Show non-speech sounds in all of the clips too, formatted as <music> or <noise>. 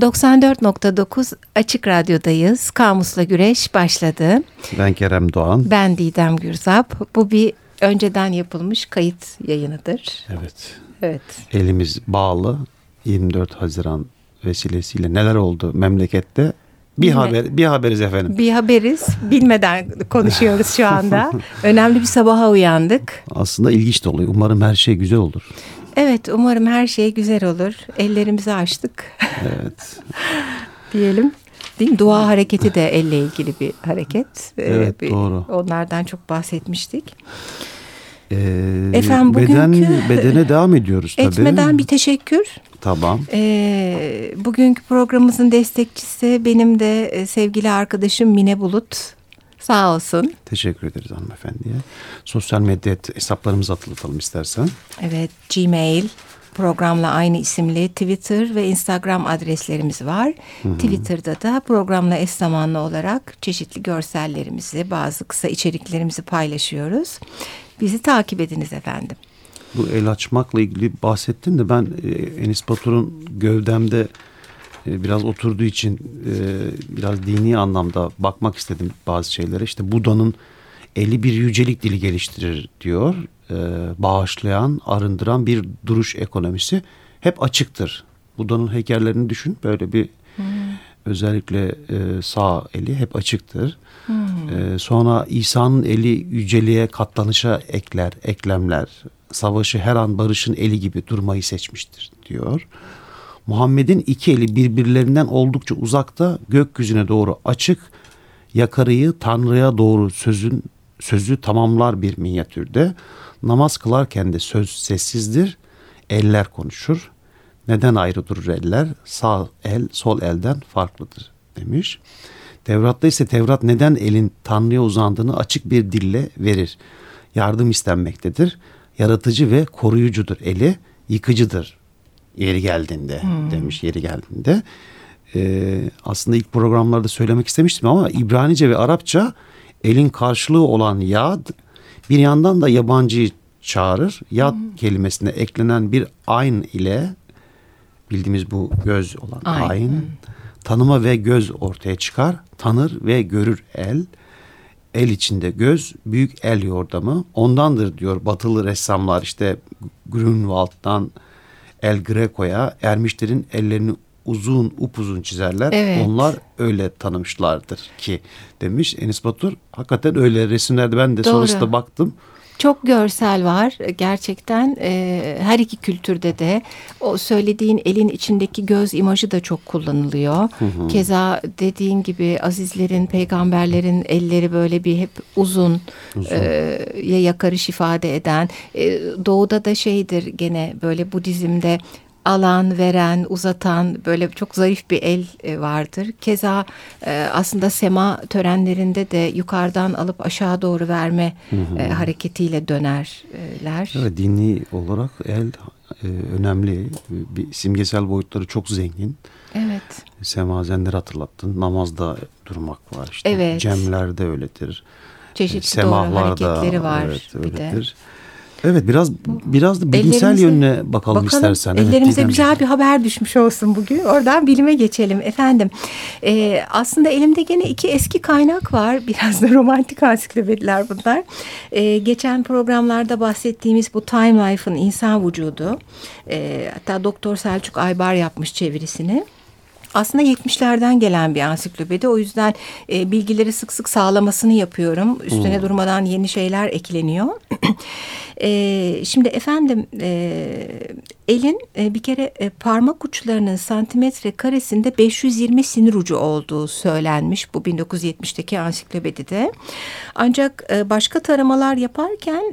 94.9 Açık Radyo'dayız. Kamusla Güreş başladı. Ben Kerem Doğan. Ben Didem Gürzap. Bu bir önceden yapılmış kayıt yayınıdır. Evet. Evet. Elimiz bağlı. 24 Haziran vesilesiyle neler oldu memlekette? Bir Bilme. haber bir haberiz efendim. Bir haberiz. Bilmeden konuşuyoruz şu anda. <laughs> Önemli bir sabaha uyandık. Aslında ilginç de oluyor. Umarım her şey güzel olur. Evet umarım her şey güzel olur. Ellerimizi açtık. Evet. <laughs> Diyelim. Değil mi? Dua hareketi de elle ilgili bir hareket. Ee, evet bir, doğru. Onlardan çok bahsetmiştik. Ee, Efendim bugünkü beden, bedene devam ediyoruz tabii. Etmeden bir teşekkür. Tamam. Ee, bugünkü programımızın destekçisi benim de e, sevgili arkadaşım Mine Bulut. Sağ olsun. Teşekkür ederiz hanımefendiye. Sosyal medya hesaplarımızı hatırlatalım istersen. Evet Gmail programla aynı isimli Twitter ve Instagram adreslerimiz var. Hı hı. Twitter'da da programla eş zamanlı olarak çeşitli görsellerimizi, bazı kısa içeriklerimizi paylaşıyoruz. Bizi takip ediniz efendim. Bu el açmakla ilgili bahsettin de ben e, Enis Batur'un gövdemde biraz oturduğu için e, biraz dini anlamda bakmak istedim bazı şeylere. İşte Buda'nın eli bir yücelik dili geliştirir diyor. E, bağışlayan, arındıran bir duruş ekonomisi hep açıktır. Buda'nın heykellerini düşün. Böyle bir hmm. özellikle sağ eli hep açıktır. Hmm. Sonra İsa'nın eli yüceliğe, katlanışa ekler, eklemler. Savaşı her an barışın eli gibi durmayı seçmiştir diyor. Muhammed'in iki eli birbirlerinden oldukça uzakta gökyüzüne doğru açık, yakarıyı Tanrı'ya doğru sözün sözü tamamlar bir minyatürde. Namaz kılarken de söz sessizdir, eller konuşur. Neden ayrı durur eller? Sağ el sol elden farklıdır demiş. Tevrat'ta ise Tevrat neden elin Tanrı'ya uzandığını açık bir dille verir. Yardım istenmektedir. Yaratıcı ve koruyucudur eli, yıkıcıdır yeri geldiğinde hmm. demiş yeri geldiğinde. Ee, aslında ilk programlarda söylemek istemiştim ama İbranice ve Arapça elin karşılığı olan yad bir yandan da yabancıyı çağırır. Yad hmm. kelimesine eklenen bir ayn ile bildiğimiz bu göz olan ayn, ayn hmm. tanıma ve göz ortaya çıkar. Tanır ve görür el. El içinde göz, büyük el yordamı. Ondandır diyor batılı ressamlar işte Grünwald'dan El Greco'ya ermişlerin ellerini uzun upuzun çizerler. Evet. Onlar öyle tanımışlardır ki demiş Enis Batur. Hakikaten öyle resimlerde ben de Doğru. sonrasında baktım. Çok görsel var gerçekten e, her iki kültürde de o söylediğin elin içindeki göz imajı da çok kullanılıyor. Hı hı. Keza dediğin gibi azizlerin peygamberlerin elleri böyle bir hep uzun, uzun. E, ya yakarış ifade eden e, doğuda da şeydir gene böyle Budizm'de alan, veren, uzatan böyle çok zarif bir el e, vardır. Keza e, aslında sema törenlerinde de yukarıdan alıp aşağı doğru verme hı hı. E, hareketiyle dönerler. Evet, dini olarak el önemli. Bir simgesel boyutları çok zengin. Evet. Semazenleri hatırlattın. Namazda durmak var işte. Evet. Cemlerde öyledir. Çeşitli doğru hareketleri var evet, bir de. Evet biraz biraz da bilimsel yönüne bakalım, bakalım istersen. Ellerimize evet, güzel bir haber düşmüş olsun bugün. Oradan bilime geçelim efendim. Ee, aslında elimde gene iki eski kaynak var. <laughs> Biraz da romantik ansiklopediler bunlar. Ee, geçen programlarda bahsettiğimiz bu Time Life'ın insan vücudu. Ee, hatta Doktor Selçuk Aybar yapmış çevirisini aslında 70'lerden gelen bir ansiklopedi. O yüzden e, bilgileri sık sık sağlamasını yapıyorum. Üstüne hmm. durmadan yeni şeyler ekleniyor. <clears throat> e, şimdi efendim e, elin e, bir kere e, parmak uçlarının santimetre karesinde 520 sinir ucu olduğu söylenmiş bu 1970'teki ansiklopedide. Ancak e, başka taramalar yaparken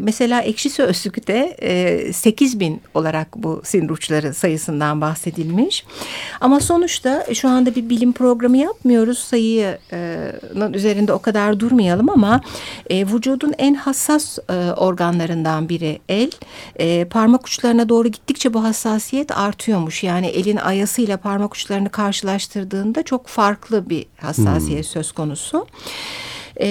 mesela Ekşi Sözlük'te e, 8 bin olarak bu sinir uçları sayısından bahsedilmiş. Ama sonuçta şu anda bir bilim programı yapmıyoruz. Sayının üzerinde o kadar durmayalım ama vücudun en hassas organlarından biri el. Parmak uçlarına doğru gittikçe bu hassasiyet artıyormuş. Yani elin ayasıyla parmak uçlarını karşılaştırdığında çok farklı bir hassasiyet hmm. söz konusu. E,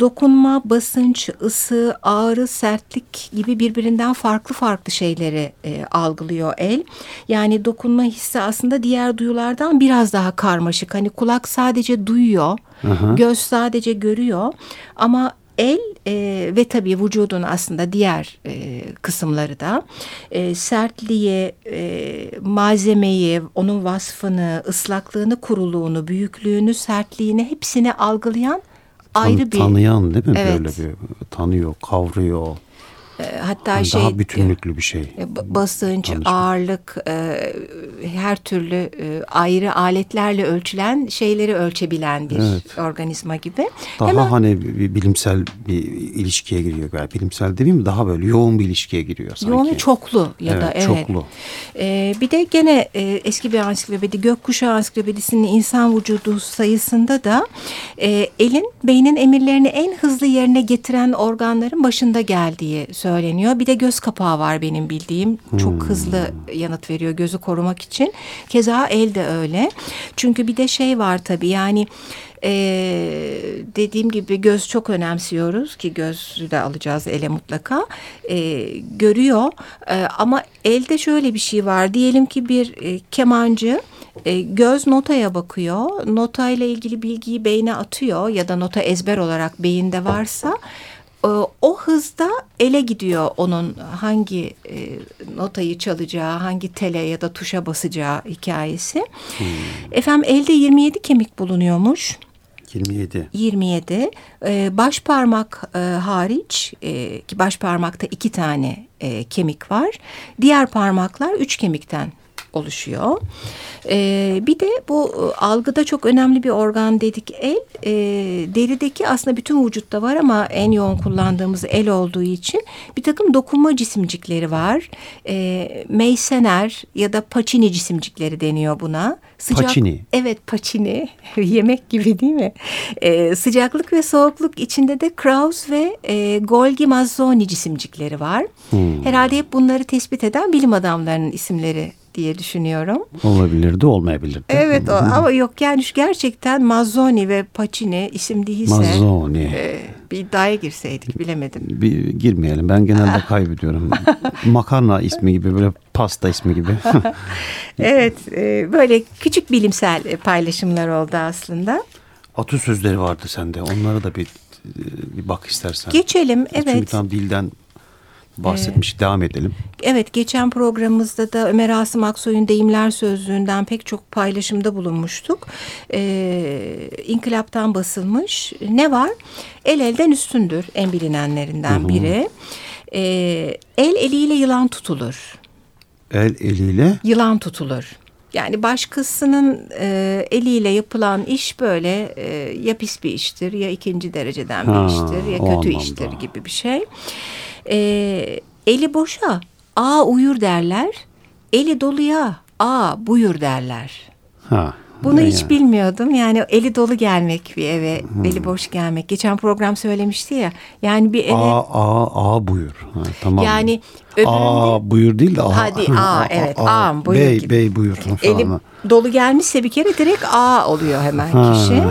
dokunma, basınç, ısı, ağrı, sertlik gibi birbirinden farklı farklı şeyleri e, algılıyor el. Yani dokunma hissi aslında diğer duyulardan biraz daha karmaşık. Hani kulak sadece duyuyor, Aha. göz sadece görüyor ama el e, ve tabii vücudun aslında diğer e, kısımları da e, sertliği, e, malzemeyi, onun vasfını, ıslaklığını, kuruluğunu, büyüklüğünü, sertliğini hepsini algılayan ayrı bir... Tanıyan değil mi evet. böyle bir tanıyor, kavruyor. Ee, hatta yani şey daha bütünlüklü bir şey. E, basınç, Tanışma. ağırlık, e, her türlü e, ayrı aletlerle ölçülen şeyleri ölçebilen bir evet. organizma gibi. Daha Hemen, hani bir bilimsel bir ilişkiye giriyor galiba. Bilimsel demeyeyim mi? Daha böyle yoğun bir ilişkiye giriyor sanki. Yoğun çoklu ya evet, da evet. Çoklu. Ee, bir de gene e, eski bir ansiklopedi Gökkuşağı Ansiklopedisi'nin insan vücudu sayısında da e, elin beynin emirlerini en hızlı yerine getiren organların başında geldiği söyleniyor söyleniyor. Bir de göz kapağı var benim bildiğim. Çok hmm. hızlı yanıt veriyor gözü korumak için. Keza el de öyle. Çünkü bir de şey var tabii yani ee, dediğim gibi göz çok önemsiyoruz ki gözü de alacağız ele mutlaka ee, görüyor ee, ama elde şöyle bir şey var diyelim ki bir e, kemancı e, göz notaya bakıyor notayla ilgili bilgiyi beyne atıyor ya da nota ezber olarak beyinde varsa o hızda ele gidiyor onun hangi e, notayı çalacağı, hangi tele ya da tuşa basacağı hikayesi. Hmm. Efendim elde 27 kemik bulunuyormuş. 27. 27. Ee, baş parmak e, hariç e, ki baş parmakta iki tane e, kemik var. Diğer parmaklar üç kemikten oluşuyor. E, bir de bu e, algıda çok önemli bir organ dedik el. E, derideki aslında bütün vücutta var ama en yoğun kullandığımız el olduğu için bir takım dokunma cisimcikleri var. E, Meysener ya da Pacini cisimcikleri deniyor buna. Sıcak, paçini. Evet paçini. <laughs> Yemek gibi değil mi? E, sıcaklık ve soğukluk içinde de Kraus ve e, Golgi Mazzoni cisimcikleri var. Hmm. Herhalde hep bunları tespit eden bilim adamlarının isimleri diye düşünüyorum. Olabilirdi, olmayabilirdi. Evet o, ama yok yani gerçekten Mazzoni ve Pacini isim değilse. Mazzoni. E, bir iddiaya girseydik bilemedim. Bir girmeyelim. Ben genelde <laughs> kaybediyorum. Makarna ismi gibi böyle pasta ismi gibi. <laughs> evet, e, böyle küçük bilimsel paylaşımlar oldu aslında. Atasözleri vardı sende. Onlara da bir bir bak istersen. Geçelim, evet. Çünkü tam dilden bahsetmiş. Ee, Devam edelim. Evet geçen programımızda da Ömer Asım Aksoy'un deyimler sözlüğünden pek çok paylaşımda bulunmuştuk. Ee, İnkılaptan basılmış. Ne var? El elden üstündür en bilinenlerinden Hı-hı. biri. Ee, el eliyle yılan tutulur. El eliyle? Yılan tutulur. Yani başkasının e, eliyle yapılan iş böyle e, ya pis bir iştir ya ikinci dereceden ha, bir iştir ya kötü iştir gibi bir şey. E, eli boşa a uyur derler. Eli doluya a buyur derler. Ha. Bunu hiç yani. bilmiyordum. Yani eli dolu gelmek bir eve, hmm. eli boş gelmek. Geçen program söylemişti ya. Yani bir eve... A, A, A buyur. Ha, tamam. Yani öbüründe... A buyur değil de A. Hadi <laughs> A, evet. A, A buyur bey, gibi. Bey buyur. Eli dolu gelmişse bir kere direkt A oluyor hemen ha. kişi.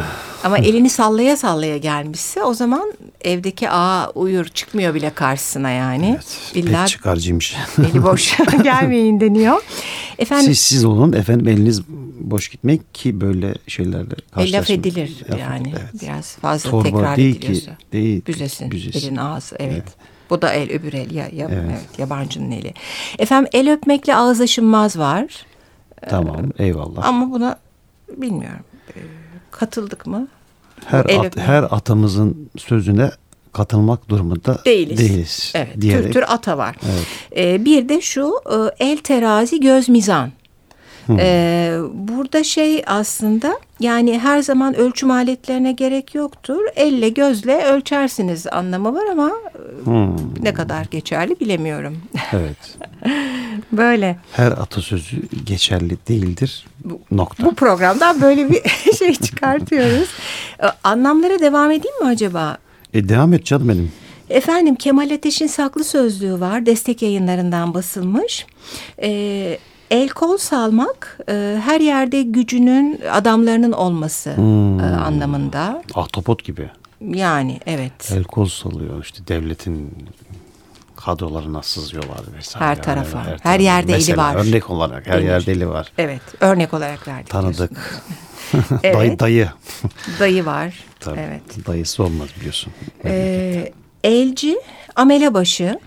Ama elini sallaya sallaya gelmişse o zaman evdeki ağa uyur çıkmıyor bile karşısına yani. Evet, İlla pek çıkarcıymış. Eli boş <laughs> gelmeyin deniyor. Efendim, siz siz olun efendim eliniz boş gitmek ki böyle şeylerle karşılaşmak. Laf edilir laf, yani evet. biraz fazla Torba tekrar değil ediliyorsa. Ki, değil Büzesin, büzesin. elin ağzı evet. evet. Bu da el öbür el ya, ya evet. evet yabancının eli. Efendim el öpmekle ağız aşınmaz var. Tamam eyvallah. Ama buna bilmiyorum katıldık mı? Her at, her atamızın sözüne katılmak durumunda değiliz. değiliz evet, diyerek. Tür tür ata var. Evet. Ee, bir de şu e, el terazi göz mizan. Ee, burada şey aslında yani her zaman ölçüm aletlerine gerek yoktur. Elle gözle ölçersiniz anlamı var ama hmm. ne kadar geçerli bilemiyorum. Evet. <laughs> böyle. Her atasözü geçerli değildir. Nokta. Bu programdan böyle bir <laughs> şey çıkartıyoruz. Anlamlara devam edeyim mi acaba? E, devam et canım benim. Efendim Kemal Ateş'in saklı sözlüğü var. Destek yayınlarından basılmış. Ee, El kol salmak e, her yerde gücünün adamlarının olması Hmm. e, anlamında. Ahtapot gibi. Yani evet. El kol salıyor işte devletin kadrolarına sızıyorlar vesaire. Her tarafa, her tarafa. yerde eli Mesela var. Örnek olarak her Denir. yerde eli var. Evet örnek olarak verdik. Tanıdık. <laughs> Evet. dayı, dayı. Dayı var. Tabii. Evet. Dayısı olmaz biliyorsun. Ee, elci, amelebaşı,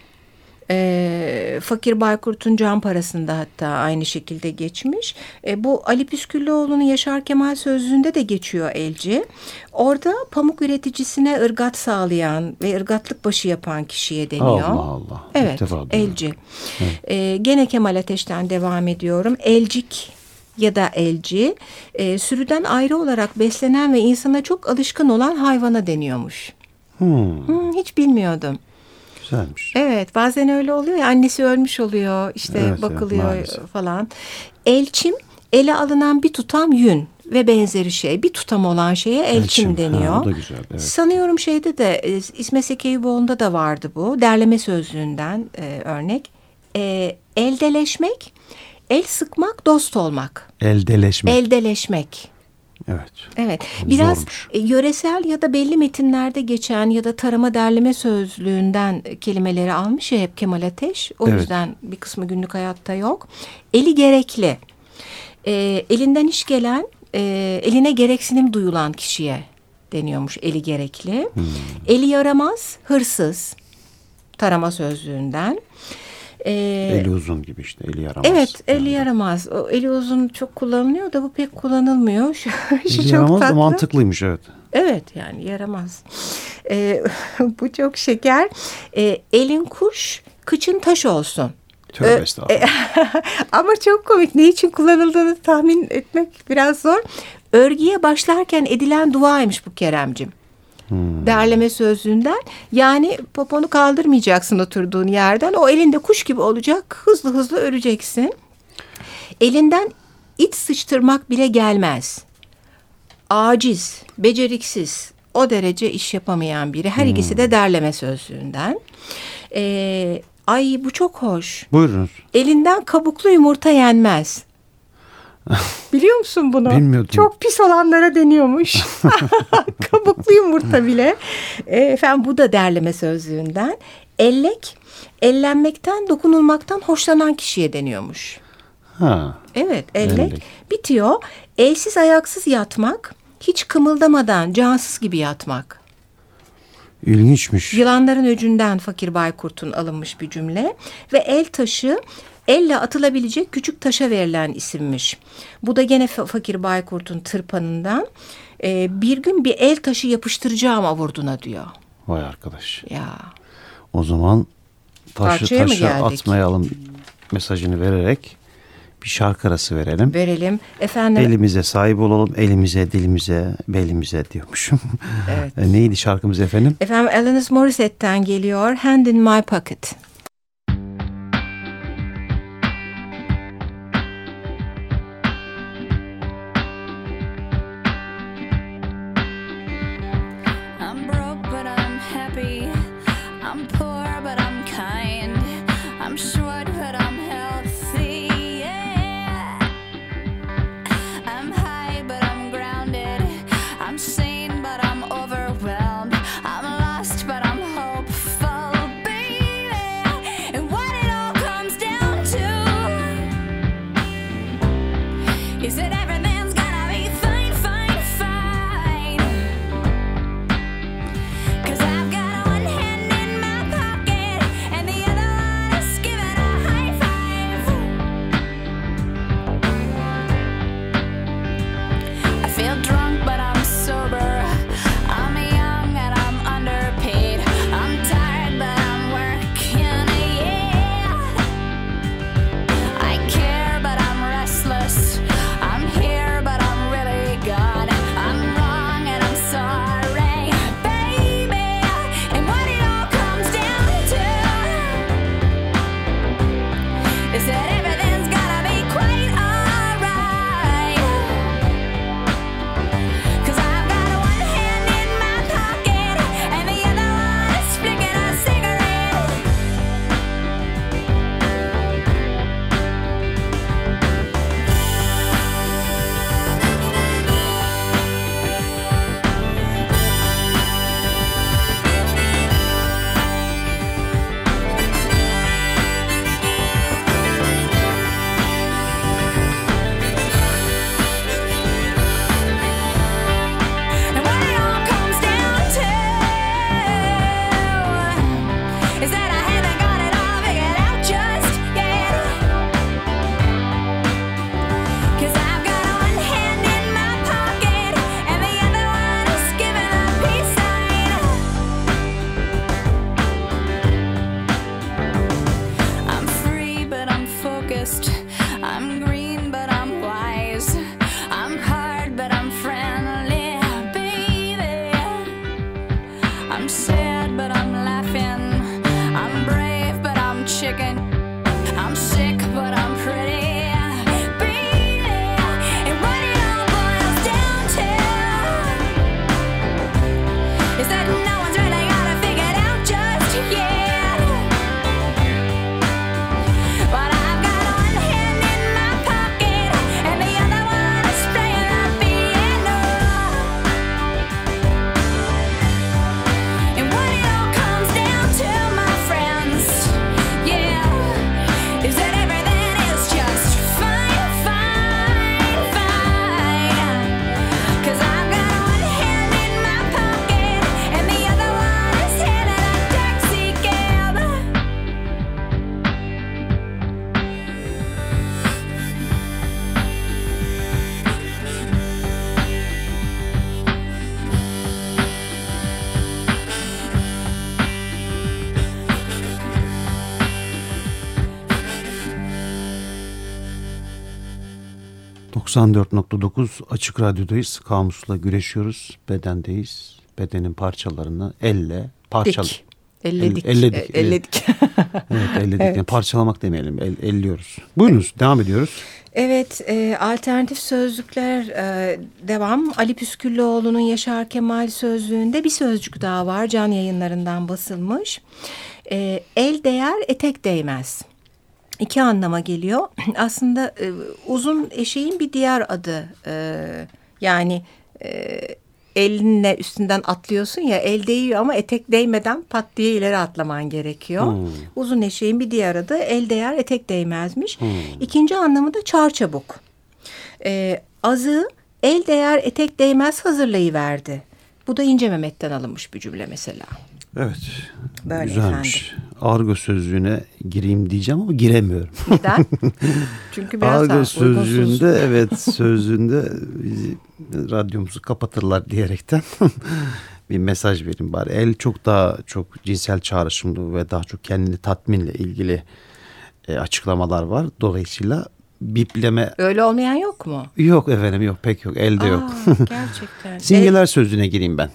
e, Fakir Baykurt'un can parasında hatta aynı şekilde geçmiş. E, bu Ali Püsküllüoğlu'nun Yaşar Kemal sözlüğünde de geçiyor elci. Orada pamuk üreticisine ırgat sağlayan ve ırgatlık başı yapan kişiye deniyor. Allah Allah. Evet, elci. Ee, gene Kemal Ateş'ten devam ediyorum. Elcik ya da elci, e, sürüden ayrı olarak beslenen ve insana çok alışkın olan hayvana deniyormuş. Hmm, Hmm, hiç bilmiyordum. Güzelmiş. Evet, bazen öyle oluyor ya annesi ölmüş oluyor, işte Evet, evet, bakılıyor maalesef. falan. Elçim, ele alınan bir tutam yün ve benzeri şey. Bir tutam olan şeye elçim, Elçim, ha, deniyor. o da güzel, evet. Sanıyorum şeyde de e, İsmet Sekeyboğlu'nda da vardı bu. Derleme sözlüğünden e, örnek. E, eldeleşmek, el sıkmak, dost olmak. Eldeleşme. Eldeleşmek. Evet. Evet. Biraz Zormuş. e, yöresel ya da belli metinlerde geçen ya da tarama derleme sözlüğünden e, kelimeleri almış ya hep Kemal Ateş. O Evet. yüzden bir kısmı günlük hayatta yok. Eli gerekli. E, elinden iş gelen, e, eline gereksinim duyulan kişiye deniyormuş eli gerekli. Hmm. Eli yaramaz, hırsız. Tarama sözlüğünden. E, Eli uzun gibi işte eli yaramaz. Evet, eli Yani. yaramaz. O eli uzun çok kullanılıyor da bu pek kullanılmıyor. <laughs> Şu, şu Eli çok yaramaz da tatlı. mantıklıymış evet. Evet yani yaramaz. Ee, <laughs> bu çok şeker. Ee, elin kuş, kıçın taş olsun. Tövbe Ee, estağfurullah. <laughs> Ama çok komik. Ne için kullanıldığını tahmin etmek biraz zor. Örgüye başlarken edilen duaymış bu Keremcim. Hmm. Derleme sözlüğünden. Yani poponu kaldırmayacaksın oturduğun yerden. O elinde kuş gibi olacak. Hızlı hızlı öreceksin. Elinden iç sıçtırmak bile gelmez. Aciz, beceriksiz, o derece iş yapamayan biri. Her ikisi de derleme sözlüğünden. Ee, ay bu çok hoş. Buyurunuz. Elinden kabuklu yumurta yenmez. Biliyor musun bunu? Bilmiyordum. Çok pis olanlara deniyormuş. <laughs> kabuklu yumurta bile. E, efendim bu da derleme sözlüğünden. Ellek, ellenmekten, dokunulmaktan hoşlanan kişiye deniyormuş. Ha. Evet, ellek. Ellek. Bitiyor. Elsiz ayaksız yatmak, hiç kımıldamadan cansız gibi yatmak. İlginçmiş. Yılanların öcünden Fakir Baykurt'un alınmış bir cümle ve el taşı elle atılabilecek küçük taşa verilen isimmiş. Bu da gene Fa- Fakir Baykurt'un tırpanından Ee, bir gün bir el taşı yapıştıracağım avurduna diyor. Vay arkadaş. Ya O zaman taşı Parçaya taşa atmayalım mesajını vererek bir şarkı arası verelim. verelim. Efendim Elimize sahip olalım, elimize, dilimize, belimize diyormuşum. Evet. <laughs> E, Neydi şarkımız efendim? efendim Alanis Morissette'ten geliyor Hand in My Pocket. 94.9 Açık Radyo'dayız. Kamusla güreşiyoruz. Bedendeyiz. Bedenin parçalarını elle parçal. Dik. Elledik. El- elledik, E, elledik. Evet, elledik. <laughs> Evet. Yani parçalamak demeyelim. El, elliyoruz. Buyurunuz. Devam ediyoruz. Evet, e, alternatif sözlükler e, devam. Ali Püsküllüoğlu'nun Yaşar Kemal sözlüğünde bir sözcük daha var. Can yayınlarından basılmış. E, el değer, etek değmez. İki anlama geliyor. <clears throat> Aslında e, uzun eşeğin bir diğer adı. E, yani e, elinle üstünden atlıyorsun ya el değiyor ama etek değmeden pat diye ileri atlaman gerekiyor. Hmm. Uzun eşeğin bir diğer adı el değer etek değmezmiş. İkinci anlamı da çarçabuk. E, azı el değer etek değmez hazırlayıverdi. Bu da İnce Mehmet'ten alınmış bir cümle mesela. Evet. Böyle Güzelmiş. Argo sözlüğüne gireyim diyeceğim ama giremiyorum. Neden? <laughs> Çünkü biraz Argo uygunsuz. sözlüğünde evet sözlüğünde radyomuzu kapatırlar diyerekten <laughs> bir mesaj vereyim bari. El çok daha çok cinsel çağrışımlı ve daha çok kendini tatminle ilgili e, açıklamalar var. Dolayısıyla bipleme Öyle olmayan yok mu? yok efendim yok pek yok elde yok. Aa, gerçekten. <laughs> Simgeler sözlüğüne gireyim ben.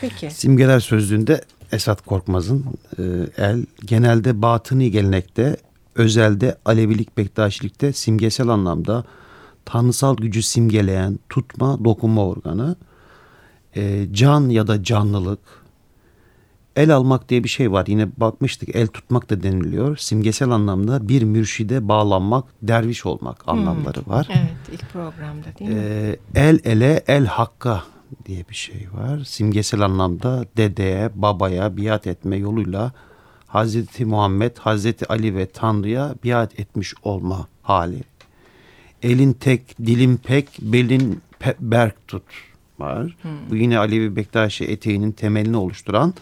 Peki. Simgeler sözlüğünde Esat Korkmaz'ın e, el genelde batıni gelenekte, özelde Alevilik, Bektaşilikte simgesel anlamda tanrısal gücü simgeleyen tutma, dokunma organı, e, can ya da canlılık, el almak diye bir şey var. Yine bakmıştık el tutmak da deniliyor. Simgesel anlamda bir mürşide bağlanmak, derviş olmak anlamları var. Evet ilk programda değil mi? Ee, el ele el hakka diye bir şey var. Simgesel anlamda dedeye, babaya biat etme yoluyla Hazreti Muhammed, Hazreti Ali ve Tanrı'ya biat etmiş olma hali. Elin tek, dilin pek, belin pe- berk tut var. Bu yine Alevi Bektaşi eteğinin temelini oluşturan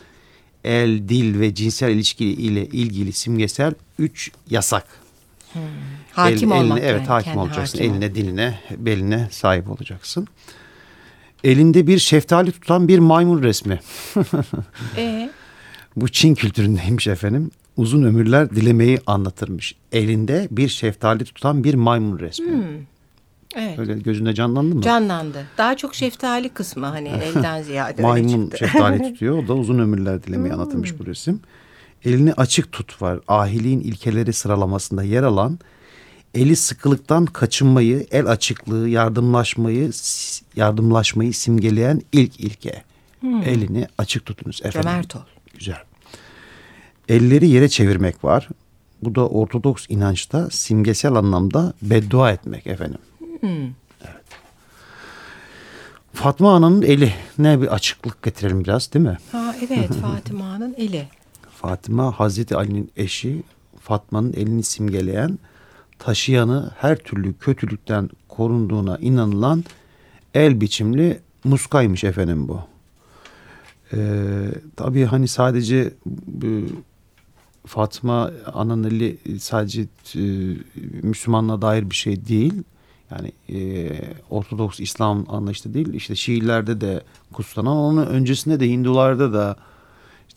el, dil ve cinsel ilişki ile ilgili simgesel üç yasak. hakim El- olmak eline, Evet yani, hakim kendi olacaksın. hakim eline, diline, beline sahip olacaksın. Elinde bir şeftali tutan bir maymun resmi. Ee, Bu Çin kültüründeymiş efendim. Uzun ömürler dilemeyi anlatırmış. Elinde bir şeftali tutan bir maymun resmi. evet. Öyle gözünde canlandı mı? Canlandı. Daha çok şeftali kısmı hani <laughs> elden ziyade Maymun şeftali <laughs> tutuyor. O da uzun ömürler dilemeyi anlatılmış bu resim. Elini açık tut var. Ahiliğin ilkeleri sıralamasında yer alan eli sıkılıktan kaçınmayı, el açıklığı, yardımlaşmayı, yardımlaşmayı simgeleyen ilk ilke. Elini açık tutunuz efendim. Cömert ol. Güzel. Elleri yere çevirmek var. Bu da Ortodoks inançta simgesel anlamda beddua etmek efendim. Evet. Fatma Ana'nın eli ne bir açıklık getirelim biraz değil mi? Ha evet <laughs> Fatıma'nın eli. Fatıma Hazreti Ali'nin eşi Fatma'nın elini simgeleyen taşıyanı her türlü kötülükten korunduğuna inanılan el biçimli muskaymış efendim bu. Ee, tabii hani sadece bu Fatma Ana'nın eli sadece e, Müslümanlığa dair bir şey değil. Yani e, Ortodoks İslam anlayışta değil. İşte Şiilerde de kutsanan onun öncesinde de Hindularda da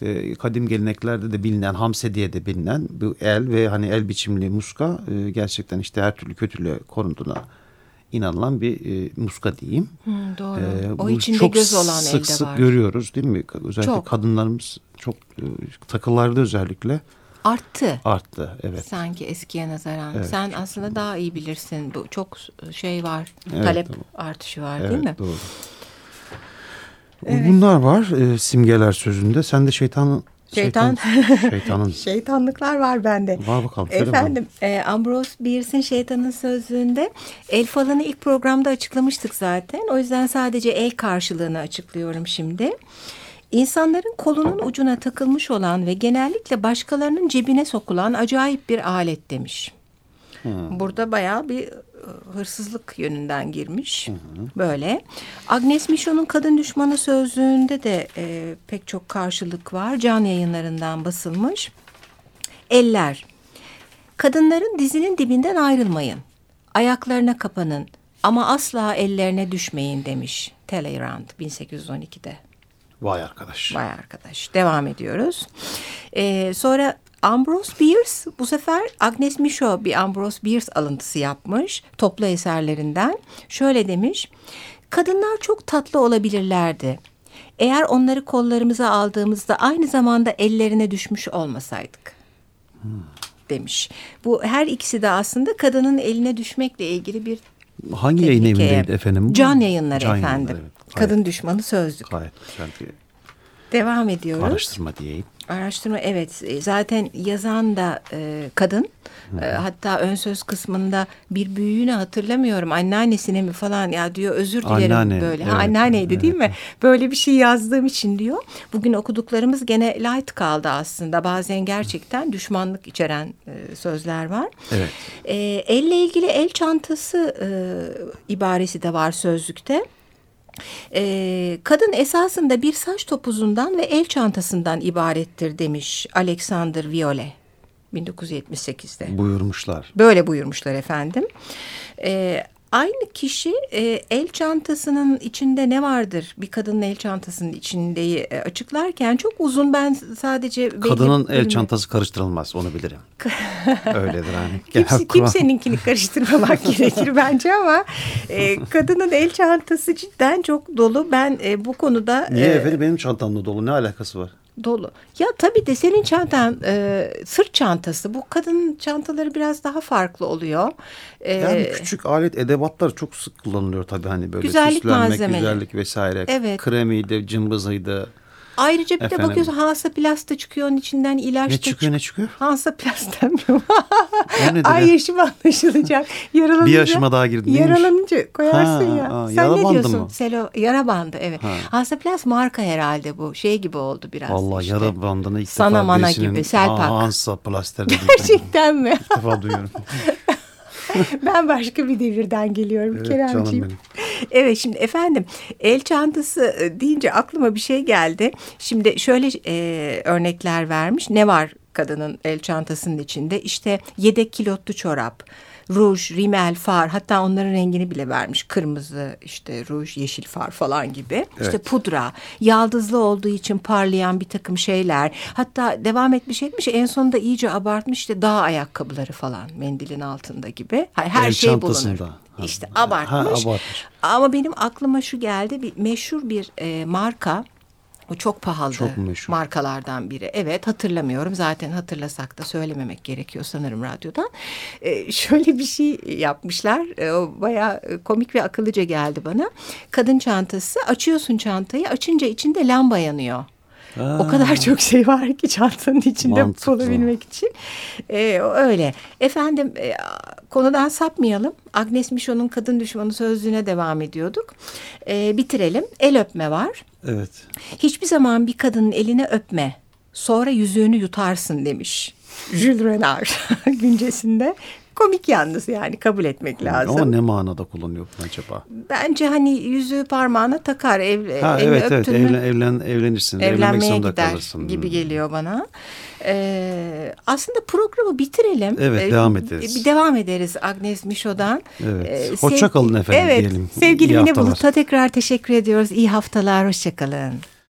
işte kadim geleneklerde de bilinen Hamse diye de bilinen bu el ve hani el biçimli muska e, gerçekten işte her türlü kötülüğe korunduğuna inanılan bir e, muska diyeyim. Hı, doğru. Ee, o içinde çok göz olan sık elde sık var. görüyoruz değil mi? Özellikle Çok. kadınlarımız çok e, takılarda özellikle Arttı. arttı. Evet. Sanki eskiye nazaran. Evet, Sen aslında daha iyi bilirsin. Bu çok şey var. Evet, talep doğru. artışı var Evet, değil mi? doğru. Bunlar var e, simgeler sözünde. Sen de şeytan Şeytan. şeytan- <laughs> şeytanın Şeytanlıklar var bende. var bakalım. Efendim e, Ambrose Bierce'in şeytanın sözlüğünde el falını ilk programda açıklamıştık zaten. O yüzden sadece el karşılığını açıklıyorum şimdi. İnsanların kolunun ucuna takılmış olan ve genellikle başkalarının cebine sokulan acayip bir alet demiş. Burada bayağı bir hırsızlık yönünden girmiş. Böyle. Agnes Michon'un Kadın Düşmanı sözlüğünde de e, pek çok karşılık var. Can yayınlarından basılmış. Eller. Kadınların dizinin dibinden ayrılmayın. Ayaklarına kapanın ama asla ellerine düşmeyin demiş Talleyrand 1812'de. Vay arkadaş. Vay arkadaş. Devam ediyoruz. Ee, sonra Ambrose Bierce bu sefer Agnes Michaud bir Ambrose Bierce alıntısı yapmış toplu eserlerinden. Şöyle demiş. Kadınlar çok tatlı olabilirlerdi. Eğer onları kollarımıza aldığımızda aynı zamanda ellerine düşmüş olmasaydık. Demiş. Bu her ikisi de aslında kadının eline düşmekle ilgili bir Hangi yayın tehlike. evindeydi efendim? Can yayınları Can efendim. Yayınları, evet. Kadın düşmanı sözlük. Gayet güzel bir Devam ediyoruz. araştırma diyeyim. Araştırma evet E, zaten yazan da e, kadın E, hatta ön söz kısmında bir büyüğünü hatırlamıyorum anneannesine mi falan ya diyor özür dilerim Anneanne, böyle ha, evet, anneanneydi değil evet. mi böyle bir şey yazdığım için diyor bugün okuduklarımız gene light kaldı aslında bazen gerçekten düşmanlık içeren e, sözler var Evet. E, elle ilgili el çantası e, ibaresi de var sözlükte. Ee, kadın esasında bir saç topuzundan ve el çantasından ibarettir demiş Alexander Viole 1978'de. Buyurmuşlar. Böyle buyurmuşlar efendim. Ee, aynı kişi e, el çantasının içinde ne vardır? Bir kadının el çantasının içindeyi e, açıklarken çok uzun ben sadece... belli Kadının el bölümü- çantası karıştırılmaz onu bilirim. <laughs> Öyledir hani. <laughs> Kimse, kimseninkini karıştırmamak <laughs> gerekir bence ama e, kadının el çantası cidden çok dolu. Ben e, bu konuda Niye e, efendim benim çantamla dolu ne alakası var? Dolu. Ya tabii de senin çantan e, sırt çantası. Bu kadının çantaları biraz daha farklı oluyor. E, Yani küçük alet edevatlar çok sık kullanılıyor tabii hani böyle Güzellik süslenmek, malzemeleri. güzellik vesaire. Evet. Kremiydi, cımbızıydı. Ayrıca bir de efendim. bakıyorsun Hansa da çıkıyor onun içinden ilaç Ne da çıkıyor ne çıkıyor? Hansa Plast demiyorum. Ay ya? yaşım anlaşılacak. Yaralanınca, Bir yaşıma daha girdin? Yaralanınca koyarsın Ha, ya. ha, Sen yara ne bandı diyorsun? mı? Selo, yara bandı evet. Ha. Hansa Plast marka herhalde bu. Şey gibi oldu biraz. Vallahi işte. yara bandını ilk Sana defa mana gibi, Selpak. Hansa plaster dediğini Gerçekten mi? ilk defa duyuyorum. <laughs> ben başka bir devirden geliyorum Evet, Keremciğim. Evet şimdi efendim el çantası e, deyince aklıma bir şey geldi. Şimdi şöyle e, örnekler vermiş. Ne var kadının el çantasının içinde? İşte yedek kilotlu çorap, ruj, rimel, far hatta onların rengini bile vermiş. Kırmızı, işte ruj, yeşil far falan gibi. İşte Evet. pudra, yaldızlı olduğu için parlayan bir takım şeyler. Hatta devam etmiş etmiş en sonunda iyice abartmış işte dağ ayakkabıları falan mendilin altında gibi. Her, her El şey bulunur. Ha. İşte Ha, abartmış. abartmış. Ama benim aklıma şu geldi bir meşhur bir e, marka. O çok pahalı Çok meşhur. markalardan biri. Evet hatırlamıyorum. Zaten hatırlasak da söylememek gerekiyor sanırım radyodan. E, şöyle bir şey yapmışlar. E, o bayağı e, komik ve akıllıca geldi bana. Kadın çantası. Açıyorsun çantayı. Açınca içinde lamba yanıyor. O kadar çok şey var ki çantanın içinde Mantıklı. bulabilmek için. Ee, öyle. Efendim e, konudan sapmayalım. Agnes Michon'un kadın düşmanı sözlüğüne devam ediyorduk. Ee, bitirelim. El öpme var. Evet. Hiçbir zaman bir kadının elini öpme. Sonra yüzüğünü yutarsın demiş. Jules Renard <laughs> güncesinde. Komik yalnız yani kabul etmek lazım. Ama ne manada kullanıyor bunu acaba? Bence hani yüzüğü parmağına takar. Ev, Ha, evet evet mü- evlen, evlen, evlenirsin. Evlenmek evlenmeye zorunda gider kalırsın. gibi geliyor bana. Ee, aslında programı bitirelim. Evet, Ee, devam ederiz. Bir devam ederiz Agnes Michaud'dan. Evet. Ee, Hoşça sev- kalın efendim evet, diyelim. Sevgili Mine. Bulut'a tekrar teşekkür ediyoruz. İyi haftalar, hoşça kalın.